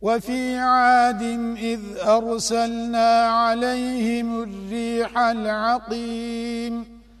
وفي عاد إذ أرسلنا عليهم الريح العقيم